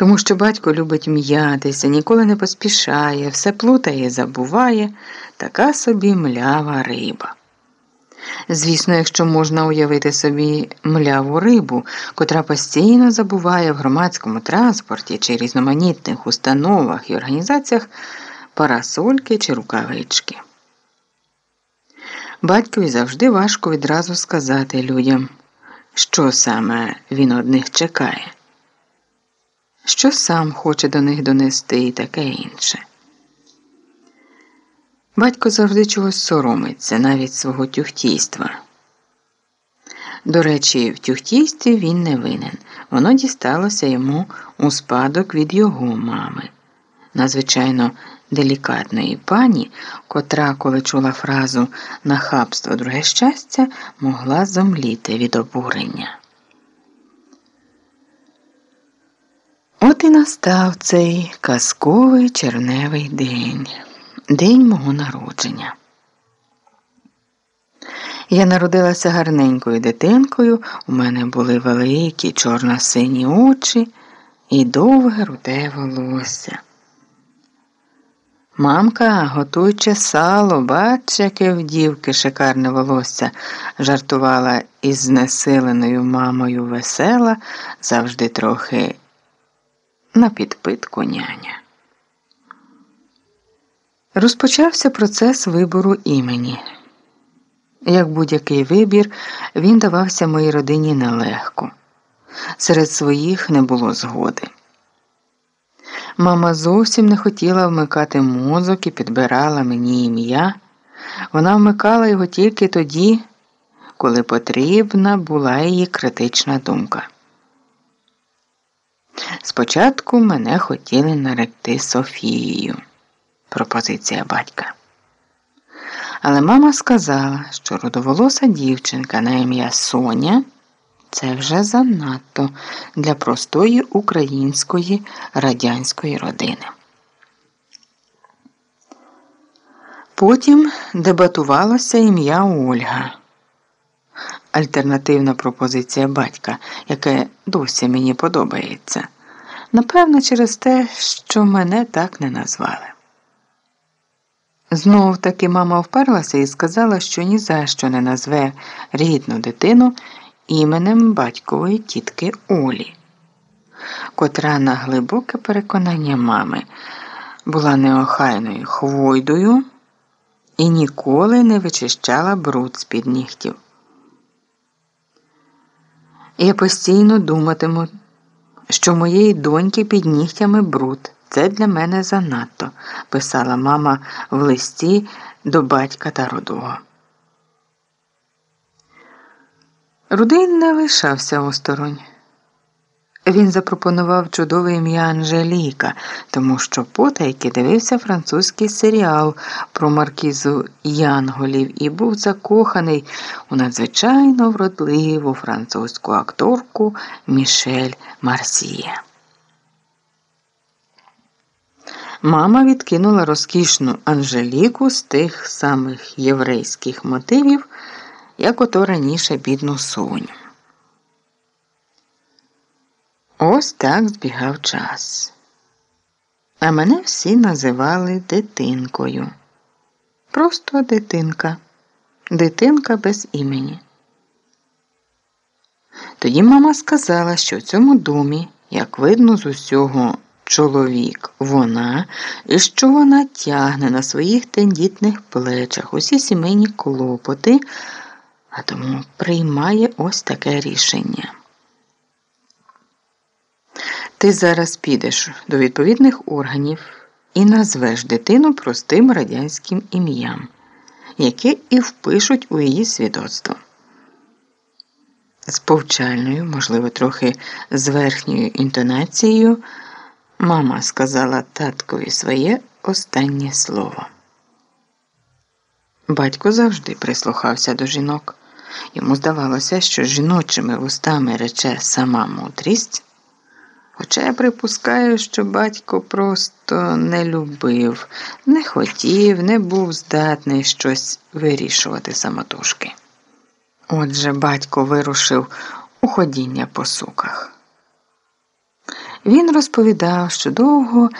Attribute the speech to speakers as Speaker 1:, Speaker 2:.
Speaker 1: Тому що батько любить м'ятися, ніколи не поспішає, все плутає, забуває, така собі млява риба. Звісно, якщо можна уявити собі мляву рибу, котра постійно забуває в громадському транспорті чи різноманітних установах і організаціях парасольки чи рукавички. Батькові завжди важко відразу сказати людям, що саме він од них чекає, що сам хоче до них донести і таке інше. Батько завжди чогось соромиться, навіть свого тюхтійства. До речі, в тюхтійстві він не винен. Воно дісталося йому у спадок від його мами, надзвичайно делікатної пані, котра, коли чула фразу нахабство друге щастя, могла зомліти від обурення. От і настав цей казковий черневий день день мого народження. Я народилася гарненькою дитинкою, у мене були великі чорно-сині очі і довге руде волосся. Мамка, готуючи сало, бач, яке в дівки шикарне волосся, жартувала із знесиленою мамою весела, завжди трохи на підпитку няня. Розпочався процес вибору імені. Як будь-який вибір, він давався моїй родині нелегко. Серед своїх не було згоди. Мама зовсім не хотіла вмикати мозок і підбирала мені ім'я. Вона вмикала його тільки тоді, коли потрібна була її критична думка. Спочатку мене хотіли наректи Софією пропозиція батька. Але мама сказала, що родоволоса дівчинка на ім'я Соня це вже занадто для простої української радянської родини. Потім дебатувалося ім'я Ольга. Альтернативна пропозиція батька, яке досі мені подобається. Напевно, через те, що мене так не назвали. Знов таки мама вперлася і сказала, що ні за що не назве рідну дитину іменем батькової тітки Олі, котра на глибоке переконання мами була неохайною хвойдою і ніколи не вичищала бруд з під нігтів. Я постійно думатиму, що моєї доньки під нігтями бруд. Це для мене занадто, писала мама в листі до батька та родого. Рудин не лишався осторонь. Він запропонував чудове ім'я Анжеліка, тому що потайки дивився французький серіал про маркізу Янголів і був закоханий у надзвичайно вродливу французьку акторку Мішель Марсіє. Мама відкинула розкішну Анжеліку з тих самих єврейських мотивів, як ото раніше бідну Соню. Ось так збігав час. А мене всі називали дитинкою. Просто дитинка, дитинка без імені. Тоді мама сказала, що в цьому домі, як видно з усього чоловік вона, і що вона тягне на своїх тендітних плечах усі сімейні клопоти, а тому приймає ось таке рішення. Ти зараз підеш до відповідних органів і назвеш дитину простим радянським ім'ям, яке і впишуть у її свідоцтво. З повчальною, можливо, трохи з верхньою інтонацією. Мама сказала таткові своє останнє слово. Батько завжди прислухався до жінок. Йому здавалося, що жіночими вустами рече сама мудрість. Хоча я припускаю, що батько просто не любив, не хотів, не був здатний щось вирішувати самотужки. Отже, батько вирушив у ходіння по суках. Він розповідав, що довго